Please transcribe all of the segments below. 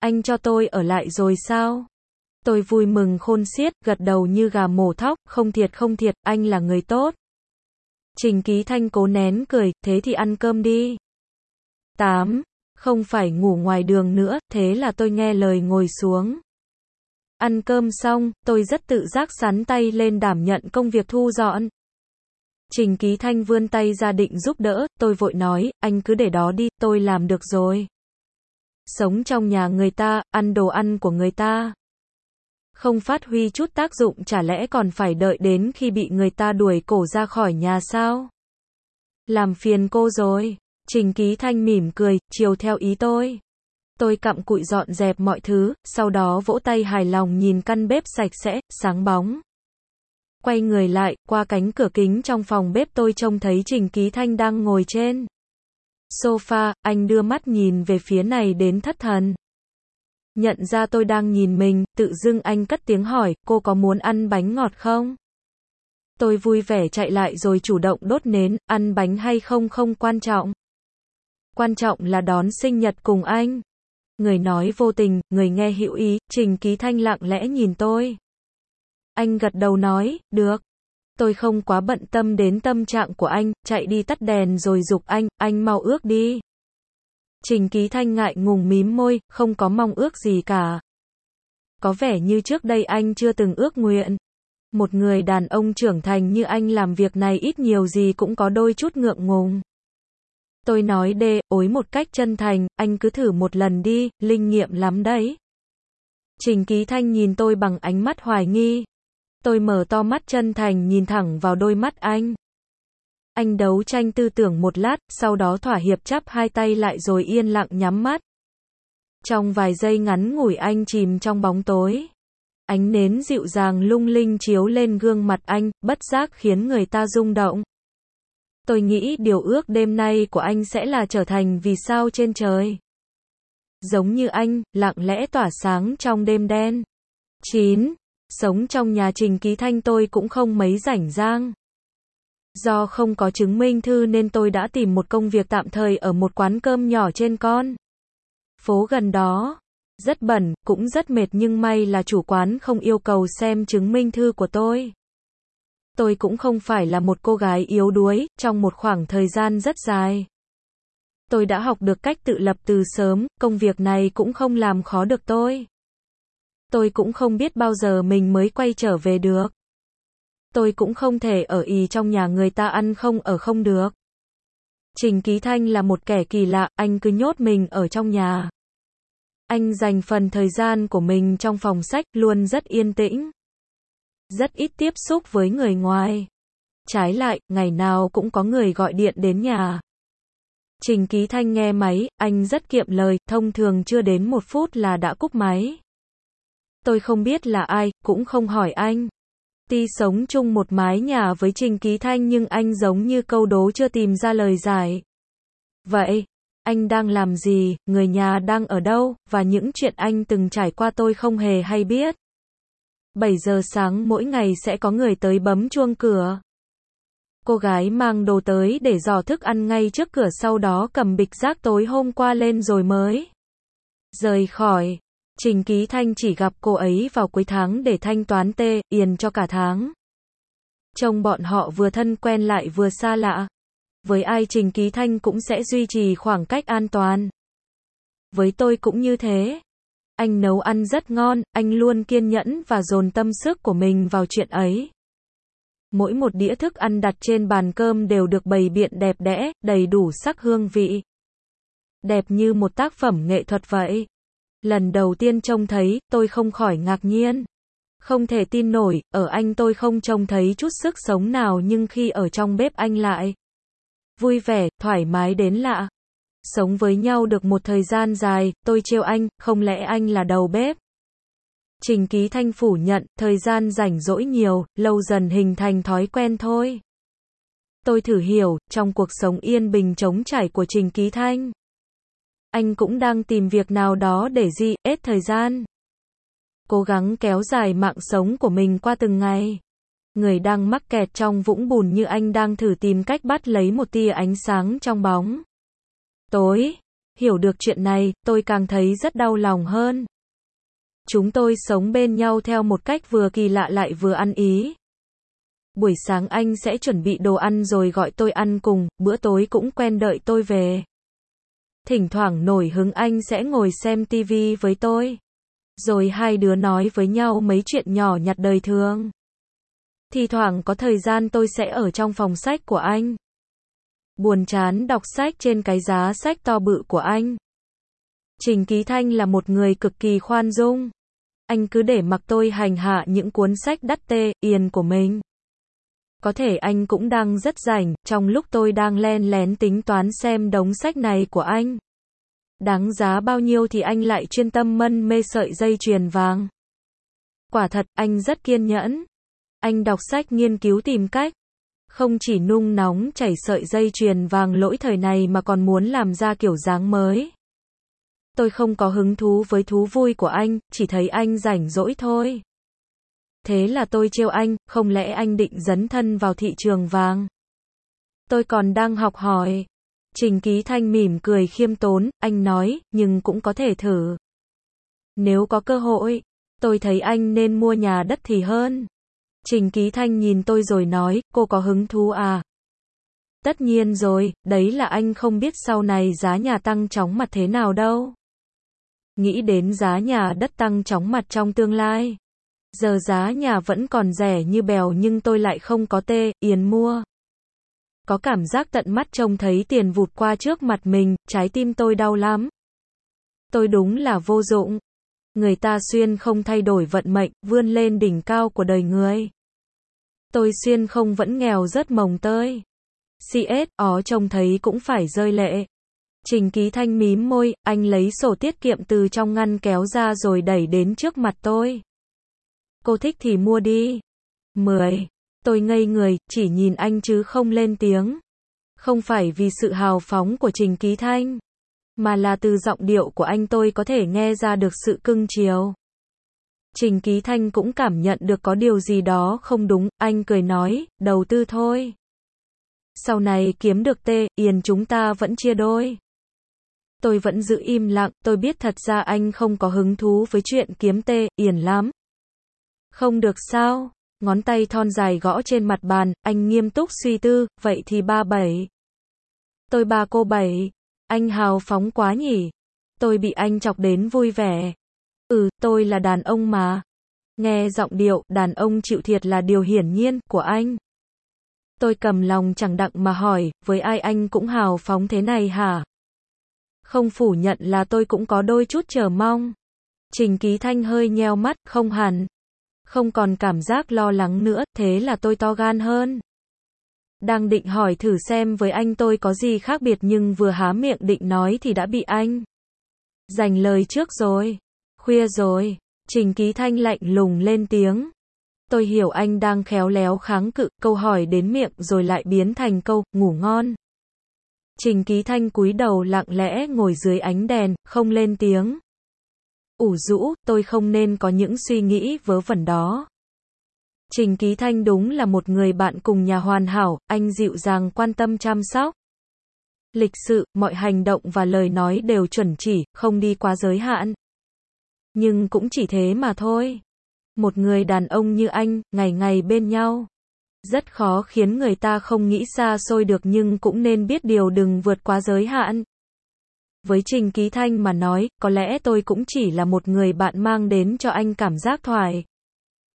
Anh cho tôi ở lại rồi sao? Tôi vui mừng khôn xiết, gật đầu như gà mổ thóc, không thiệt không thiệt, anh là người tốt. Trình Ký Thanh cố nén cười, thế thì ăn cơm đi. 8. Không phải ngủ ngoài đường nữa, thế là tôi nghe lời ngồi xuống. Ăn cơm xong, tôi rất tự giác sắn tay lên đảm nhận công việc thu dọn. Trình Ký Thanh vươn tay ra định giúp đỡ, tôi vội nói, anh cứ để đó đi, tôi làm được rồi. Sống trong nhà người ta, ăn đồ ăn của người ta. Không phát huy chút tác dụng chả lẽ còn phải đợi đến khi bị người ta đuổi cổ ra khỏi nhà sao? Làm phiền cô rồi. Trình Ký Thanh mỉm cười, chiều theo ý tôi. Tôi cặm cụi dọn dẹp mọi thứ, sau đó vỗ tay hài lòng nhìn căn bếp sạch sẽ, sáng bóng. Quay người lại, qua cánh cửa kính trong phòng bếp tôi trông thấy Trình Ký Thanh đang ngồi trên sofa, anh đưa mắt nhìn về phía này đến thất thần. Nhận ra tôi đang nhìn mình, tự dưng anh cất tiếng hỏi, cô có muốn ăn bánh ngọt không? Tôi vui vẻ chạy lại rồi chủ động đốt nến, ăn bánh hay không không quan trọng. Quan trọng là đón sinh nhật cùng anh. Người nói vô tình, người nghe hữu ý, Trình Ký Thanh lặng lẽ nhìn tôi. Anh gật đầu nói, được. Tôi không quá bận tâm đến tâm trạng của anh, chạy đi tắt đèn rồi dục anh, anh mau ước đi. Trình Ký Thanh ngại ngùng mím môi, không có mong ước gì cả. Có vẻ như trước đây anh chưa từng ước nguyện. Một người đàn ông trưởng thành như anh làm việc này ít nhiều gì cũng có đôi chút ngượng ngùng. Tôi nói đê, ối một cách chân thành, anh cứ thử một lần đi, linh nghiệm lắm đấy. Trình Ký Thanh nhìn tôi bằng ánh mắt hoài nghi. Tôi mở to mắt chân thành nhìn thẳng vào đôi mắt anh. Anh đấu tranh tư tưởng một lát, sau đó thỏa hiệp chắp hai tay lại rồi yên lặng nhắm mắt. Trong vài giây ngắn ngủi anh chìm trong bóng tối. Ánh nến dịu dàng lung linh chiếu lên gương mặt anh, bất giác khiến người ta rung động. Tôi nghĩ điều ước đêm nay của anh sẽ là trở thành vì sao trên trời. Giống như anh, lặng lẽ tỏa sáng trong đêm đen. 9. Sống trong nhà Trình Ký Thanh tôi cũng không mấy rảnh rang. Do không có chứng minh thư nên tôi đã tìm một công việc tạm thời ở một quán cơm nhỏ trên con. Phố gần đó. Rất bẩn, cũng rất mệt nhưng may là chủ quán không yêu cầu xem chứng minh thư của tôi. Tôi cũng không phải là một cô gái yếu đuối, trong một khoảng thời gian rất dài. Tôi đã học được cách tự lập từ sớm, công việc này cũng không làm khó được tôi. Tôi cũng không biết bao giờ mình mới quay trở về được. Tôi cũng không thể ở ì trong nhà người ta ăn không ở không được. Trình Ký Thanh là một kẻ kỳ lạ, anh cứ nhốt mình ở trong nhà. Anh dành phần thời gian của mình trong phòng sách, luôn rất yên tĩnh. Rất ít tiếp xúc với người ngoài. Trái lại, ngày nào cũng có người gọi điện đến nhà. Trình Ký Thanh nghe máy, anh rất kiệm lời, thông thường chưa đến một phút là đã cúp máy. Tôi không biết là ai, cũng không hỏi anh. Ti sống chung một mái nhà với Trình Ký Thanh nhưng anh giống như câu đố chưa tìm ra lời giải. Vậy, anh đang làm gì, người nhà đang ở đâu, và những chuyện anh từng trải qua tôi không hề hay biết. 7 giờ sáng mỗi ngày sẽ có người tới bấm chuông cửa. Cô gái mang đồ tới để dò thức ăn ngay trước cửa sau đó cầm bịch rác tối hôm qua lên rồi mới rời khỏi. Trình Ký Thanh chỉ gặp cô ấy vào cuối tháng để thanh toán tê, yên cho cả tháng. Trông bọn họ vừa thân quen lại vừa xa lạ. Với ai Trình Ký Thanh cũng sẽ duy trì khoảng cách an toàn. Với tôi cũng như thế. Anh nấu ăn rất ngon, anh luôn kiên nhẫn và dồn tâm sức của mình vào chuyện ấy. Mỗi một đĩa thức ăn đặt trên bàn cơm đều được bày biện đẹp đẽ, đầy đủ sắc hương vị. Đẹp như một tác phẩm nghệ thuật vậy. Lần đầu tiên trông thấy, tôi không khỏi ngạc nhiên. Không thể tin nổi, ở anh tôi không trông thấy chút sức sống nào nhưng khi ở trong bếp anh lại vui vẻ, thoải mái đến lạ. Sống với nhau được một thời gian dài, tôi trêu anh, không lẽ anh là đầu bếp? Trình Ký Thanh phủ nhận, thời gian rảnh rỗi nhiều, lâu dần hình thành thói quen thôi. Tôi thử hiểu, trong cuộc sống yên bình trống trải của Trình Ký Thanh, anh cũng đang tìm việc nào đó để di, ết thời gian. Cố gắng kéo dài mạng sống của mình qua từng ngày. Người đang mắc kẹt trong vũng bùn như anh đang thử tìm cách bắt lấy một tia ánh sáng trong bóng. Tối. Hiểu được chuyện này, tôi càng thấy rất đau lòng hơn. Chúng tôi sống bên nhau theo một cách vừa kỳ lạ lại vừa ăn ý. Buổi sáng anh sẽ chuẩn bị đồ ăn rồi gọi tôi ăn cùng, bữa tối cũng quen đợi tôi về. Thỉnh thoảng nổi hứng anh sẽ ngồi xem tivi với tôi. Rồi hai đứa nói với nhau mấy chuyện nhỏ nhặt đời thường. Thì thoảng có thời gian tôi sẽ ở trong phòng sách của anh. Buồn chán đọc sách trên cái giá sách to bự của anh. Trình Ký Thanh là một người cực kỳ khoan dung. Anh cứ để mặc tôi hành hạ những cuốn sách đắt tê, yên của mình. Có thể anh cũng đang rất rảnh, trong lúc tôi đang len lén tính toán xem đống sách này của anh. Đáng giá bao nhiêu thì anh lại chuyên tâm mân mê sợi dây chuyền vàng. Quả thật, anh rất kiên nhẫn. Anh đọc sách nghiên cứu tìm cách. Không chỉ nung nóng chảy sợi dây chuyền vàng lỗi thời này mà còn muốn làm ra kiểu dáng mới. Tôi không có hứng thú với thú vui của anh, chỉ thấy anh rảnh rỗi thôi. Thế là tôi trêu anh, không lẽ anh định dấn thân vào thị trường vàng? Tôi còn đang học hỏi. Trình Ký Thanh mỉm cười khiêm tốn, anh nói, nhưng cũng có thể thử. Nếu có cơ hội, tôi thấy anh nên mua nhà đất thì hơn. Trình Ký Thanh nhìn tôi rồi nói, cô có hứng thú à? Tất nhiên rồi, đấy là anh không biết sau này giá nhà tăng chóng mặt thế nào đâu. Nghĩ đến giá nhà đất tăng chóng mặt trong tương lai. Giờ giá nhà vẫn còn rẻ như bèo nhưng tôi lại không có tê, yến mua. Có cảm giác tận mắt trông thấy tiền vụt qua trước mặt mình, trái tim tôi đau lắm. Tôi đúng là vô dụng. Người ta xuyên không thay đổi vận mệnh, vươn lên đỉnh cao của đời người. Tôi xuyên không vẫn nghèo rất mồng tơi. CS, ó trông thấy cũng phải rơi lệ. Trình ký thanh mím môi, anh lấy sổ tiết kiệm từ trong ngăn kéo ra rồi đẩy đến trước mặt tôi. Cô thích thì mua đi. 10. Tôi ngây người, chỉ nhìn anh chứ không lên tiếng. Không phải vì sự hào phóng của Trình Ký Thanh, mà là từ giọng điệu của anh tôi có thể nghe ra được sự cưng chiều. Trình Ký Thanh cũng cảm nhận được có điều gì đó không đúng, anh cười nói, đầu tư thôi. Sau này kiếm được tê, yên chúng ta vẫn chia đôi. Tôi vẫn giữ im lặng, tôi biết thật ra anh không có hứng thú với chuyện kiếm tê, yên lắm. Không được sao? Ngón tay thon dài gõ trên mặt bàn, anh nghiêm túc suy tư, vậy thì ba bảy. Tôi ba cô bảy. Anh hào phóng quá nhỉ? Tôi bị anh chọc đến vui vẻ. Ừ, tôi là đàn ông mà. Nghe giọng điệu, đàn ông chịu thiệt là điều hiển nhiên, của anh. Tôi cầm lòng chẳng đặng mà hỏi, với ai anh cũng hào phóng thế này hả? Không phủ nhận là tôi cũng có đôi chút chờ mong. Trình Ký Thanh hơi nheo mắt, không hẳn. Không còn cảm giác lo lắng nữa, thế là tôi to gan hơn. Đang định hỏi thử xem với anh tôi có gì khác biệt nhưng vừa há miệng định nói thì đã bị anh. Dành lời trước rồi. Khuya rồi. Trình Ký Thanh lạnh lùng lên tiếng. Tôi hiểu anh đang khéo léo kháng cự, câu hỏi đến miệng rồi lại biến thành câu, ngủ ngon. Trình Ký Thanh cúi đầu lặng lẽ ngồi dưới ánh đèn, không lên tiếng. Ủ rũ, tôi không nên có những suy nghĩ vớ vẩn đó. Trình Ký Thanh đúng là một người bạn cùng nhà hoàn hảo, anh dịu dàng quan tâm chăm sóc. Lịch sự, mọi hành động và lời nói đều chuẩn chỉ, không đi quá giới hạn. Nhưng cũng chỉ thế mà thôi. Một người đàn ông như anh, ngày ngày bên nhau. Rất khó khiến người ta không nghĩ xa xôi được nhưng cũng nên biết điều đừng vượt quá giới hạn. Với Trình Ký Thanh mà nói, có lẽ tôi cũng chỉ là một người bạn mang đến cho anh cảm giác thoải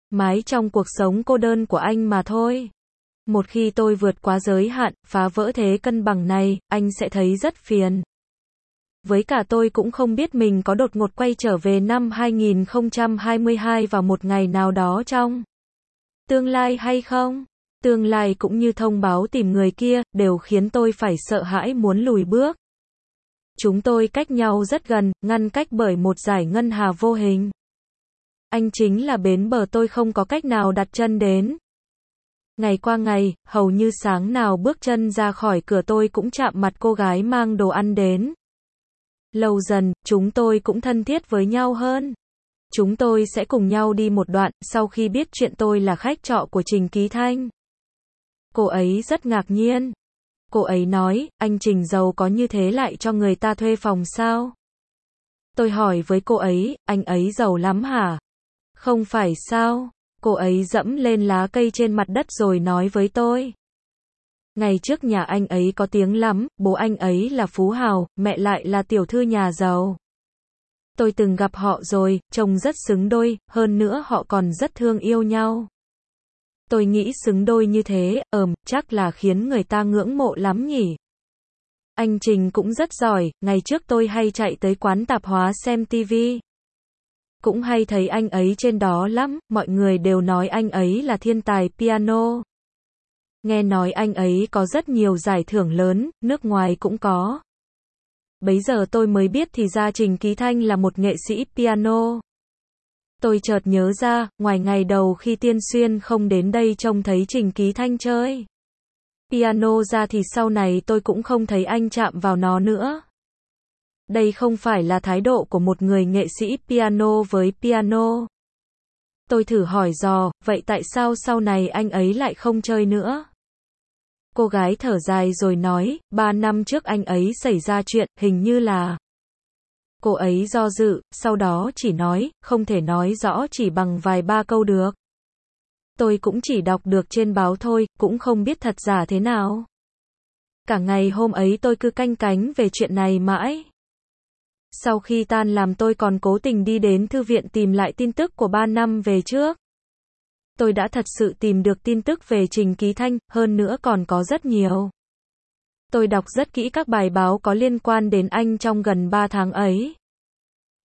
mái trong cuộc sống cô đơn của anh mà thôi. Một khi tôi vượt quá giới hạn, phá vỡ thế cân bằng này, anh sẽ thấy rất phiền. Với cả tôi cũng không biết mình có đột ngột quay trở về năm 2022 vào một ngày nào đó trong tương lai hay không. Tương lai cũng như thông báo tìm người kia, đều khiến tôi phải sợ hãi muốn lùi bước. Chúng tôi cách nhau rất gần, ngăn cách bởi một giải ngân hà vô hình. Anh chính là bến bờ tôi không có cách nào đặt chân đến. Ngày qua ngày, hầu như sáng nào bước chân ra khỏi cửa tôi cũng chạm mặt cô gái mang đồ ăn đến. Lâu dần, chúng tôi cũng thân thiết với nhau hơn. Chúng tôi sẽ cùng nhau đi một đoạn, sau khi biết chuyện tôi là khách trọ của Trình Ký Thanh. Cô ấy rất ngạc nhiên. Cô ấy nói, anh Trình giàu có như thế lại cho người ta thuê phòng sao? Tôi hỏi với cô ấy, anh ấy giàu lắm hả? Không phải sao? Cô ấy dẫm lên lá cây trên mặt đất rồi nói với tôi. Ngày trước nhà anh ấy có tiếng lắm, bố anh ấy là phú hào, mẹ lại là tiểu thư nhà giàu. Tôi từng gặp họ rồi, trông rất xứng đôi, hơn nữa họ còn rất thương yêu nhau. Tôi nghĩ xứng đôi như thế, ờm, chắc là khiến người ta ngưỡng mộ lắm nhỉ. Anh Trình cũng rất giỏi, ngày trước tôi hay chạy tới quán tạp hóa xem TV. Cũng hay thấy anh ấy trên đó lắm, mọi người đều nói anh ấy là thiên tài piano. Nghe nói anh ấy có rất nhiều giải thưởng lớn, nước ngoài cũng có. Bấy giờ tôi mới biết thì ra Trình Ký Thanh là một nghệ sĩ piano. Tôi chợt nhớ ra, ngoài ngày đầu khi Tiên Xuyên không đến đây trông thấy Trình Ký Thanh chơi piano ra thì sau này tôi cũng không thấy anh chạm vào nó nữa. Đây không phải là thái độ của một người nghệ sĩ piano với piano. Tôi thử hỏi dò, vậy tại sao sau này anh ấy lại không chơi nữa? Cô gái thở dài rồi nói, ba năm trước anh ấy xảy ra chuyện, hình như là... Cô ấy do dự, sau đó chỉ nói, không thể nói rõ chỉ bằng vài ba câu được. Tôi cũng chỉ đọc được trên báo thôi, cũng không biết thật giả thế nào. Cả ngày hôm ấy tôi cứ canh cánh về chuyện này mãi. Sau khi tan làm tôi còn cố tình đi đến thư viện tìm lại tin tức của ba năm về trước. Tôi đã thật sự tìm được tin tức về Trình Ký Thanh, hơn nữa còn có rất nhiều. Tôi đọc rất kỹ các bài báo có liên quan đến anh trong gần 3 tháng ấy.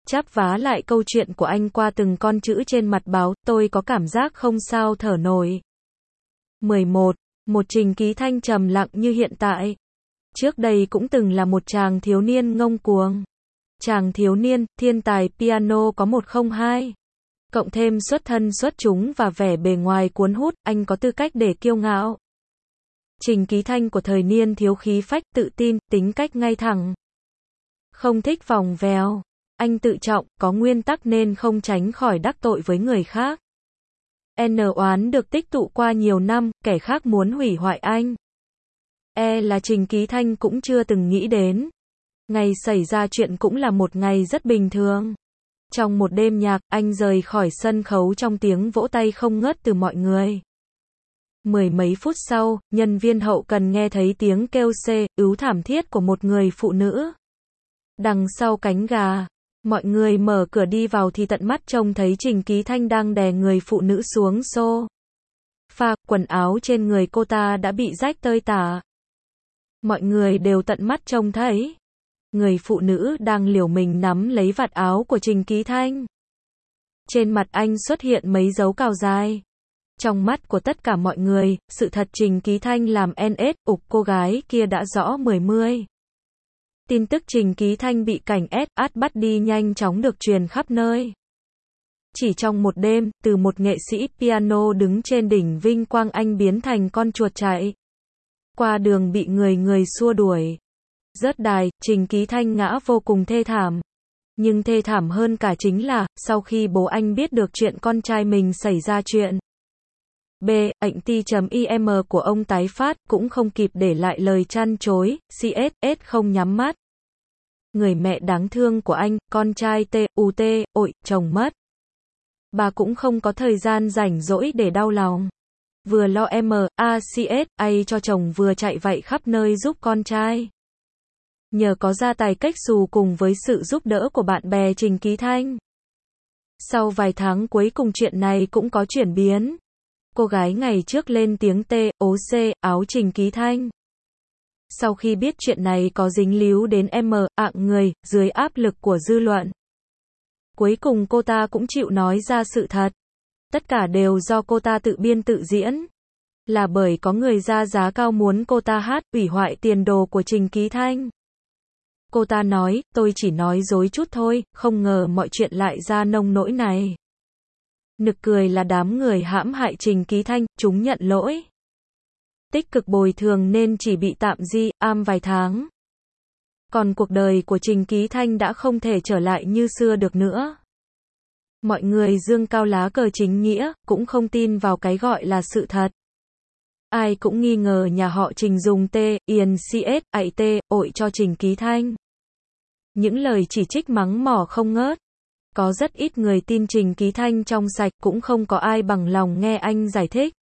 Chắp vá lại câu chuyện của anh qua từng con chữ trên mặt báo, tôi có cảm giác không sao thở nổi. 11. Một trình ký thanh trầm lặng như hiện tại. Trước đây cũng từng là một chàng thiếu niên ngông cuồng. Chàng thiếu niên, thiên tài piano có 102. Cộng thêm xuất thân xuất chúng và vẻ bề ngoài cuốn hút, anh có tư cách để kiêu ngạo. Trình ký thanh của thời niên thiếu khí phách, tự tin, tính cách ngay thẳng. Không thích vòng vèo. Anh tự trọng, có nguyên tắc nên không tránh khỏi đắc tội với người khác. N oán được tích tụ qua nhiều năm, kẻ khác muốn hủy hoại anh. E là Trình Ký Thanh cũng chưa từng nghĩ đến. Ngày xảy ra chuyện cũng là một ngày rất bình thường. Trong một đêm nhạc, anh rời khỏi sân khấu trong tiếng vỗ tay không ngớt từ mọi người. Mười mấy phút sau, nhân viên hậu cần nghe thấy tiếng kêu xê, ứ thảm thiết của một người phụ nữ. Đằng sau cánh gà, Mọi người mở cửa đi vào thì tận mắt trông thấy Trình Ký Thanh đang đè người phụ nữ xuống xô. Pha, quần áo trên người cô ta đã bị rách tơi tả. Mọi người đều tận mắt trông thấy. Người phụ nữ đang liều mình nắm lấy vạt áo của Trình Ký Thanh. Trên mặt anh xuất hiện mấy dấu cào dài. Trong mắt của tất cả mọi người, sự thật Trình Ký Thanh làm NS, ục cô gái kia đã rõ mười mươi. Tin tức Trình Ký Thanh bị cảnh S át bắt đi nhanh chóng được truyền khắp nơi. Chỉ trong một đêm, từ một nghệ sĩ piano đứng trên đỉnh vinh quang anh biến thành con chuột chạy. Qua đường bị người người xua đuổi. Rớt đài, Trình Ký Thanh ngã vô cùng thê thảm. Nhưng thê thảm hơn cả chính là, sau khi bố anh biết được chuyện con trai mình xảy ra chuyện. B. Ảnh ti.im của ông tái phát, cũng không kịp để lại lời chăn chối, CSS không nhắm mắt. Người mẹ đáng thương của anh, con trai T, U T, ội, chồng mất. Bà cũng không có thời gian rảnh rỗi để đau lòng. Vừa lo M, A, C, S, A cho chồng vừa chạy vậy khắp nơi giúp con trai. Nhờ có gia tài cách xù cùng với sự giúp đỡ của bạn bè Trình Ký Thanh. Sau vài tháng cuối cùng chuyện này cũng có chuyển biến. Cô gái ngày trước lên tiếng T, ố C, áo Trình Ký Thanh. Sau khi biết chuyện này có dính líu đến M, ạng người, dưới áp lực của dư luận. Cuối cùng cô ta cũng chịu nói ra sự thật. Tất cả đều do cô ta tự biên tự diễn. Là bởi có người ra giá cao muốn cô ta hát, ủy hoại tiền đồ của Trình Ký Thanh. Cô ta nói, tôi chỉ nói dối chút thôi, không ngờ mọi chuyện lại ra nông nỗi này. Nực cười là đám người hãm hại Trình Ký Thanh, chúng nhận lỗi tích cực bồi thường nên chỉ bị tạm di, am vài tháng. Còn cuộc đời của Trình Ký Thanh đã không thể trở lại như xưa được nữa. Mọi người dương cao lá cờ chính nghĩa, cũng không tin vào cái gọi là sự thật. Ai cũng nghi ngờ nhà họ Trình dùng T, yên, CS, ạy T, ội cho Trình Ký Thanh. Những lời chỉ trích mắng mỏ không ngớt. Có rất ít người tin Trình Ký Thanh trong sạch cũng không có ai bằng lòng nghe anh giải thích.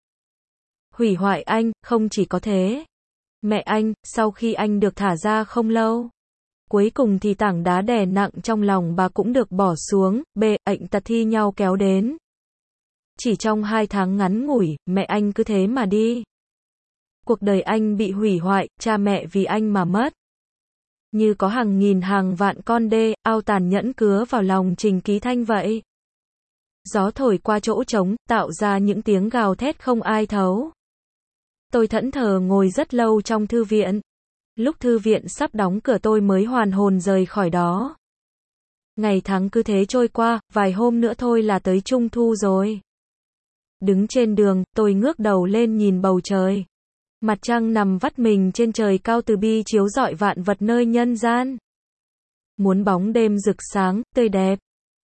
Hủy hoại anh, không chỉ có thế. Mẹ anh, sau khi anh được thả ra không lâu. Cuối cùng thì tảng đá đè nặng trong lòng bà cũng được bỏ xuống, bê, ảnh tật thi nhau kéo đến. Chỉ trong hai tháng ngắn ngủi, mẹ anh cứ thế mà đi. Cuộc đời anh bị hủy hoại, cha mẹ vì anh mà mất. Như có hàng nghìn hàng vạn con đê, ao tàn nhẫn cứa vào lòng Trình Ký Thanh vậy. Gió thổi qua chỗ trống, tạo ra những tiếng gào thét không ai thấu. Tôi thẫn thờ ngồi rất lâu trong thư viện. Lúc thư viện sắp đóng cửa tôi mới hoàn hồn rời khỏi đó. Ngày tháng cứ thế trôi qua, vài hôm nữa thôi là tới trung thu rồi. Đứng trên đường, tôi ngước đầu lên nhìn bầu trời. Mặt trăng nằm vắt mình trên trời cao từ bi chiếu rọi vạn vật nơi nhân gian. Muốn bóng đêm rực sáng, tươi đẹp.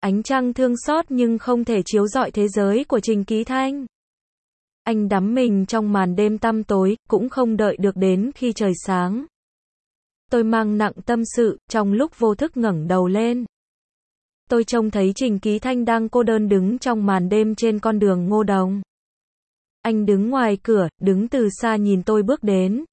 Ánh trăng thương xót nhưng không thể chiếu rọi thế giới của Trình Ký Thanh. Anh đắm mình trong màn đêm tăm tối, cũng không đợi được đến khi trời sáng. Tôi mang nặng tâm sự, trong lúc vô thức ngẩng đầu lên. Tôi trông thấy Trình Ký Thanh đang cô đơn đứng trong màn đêm trên con đường ngô đồng. Anh đứng ngoài cửa, đứng từ xa nhìn tôi bước đến.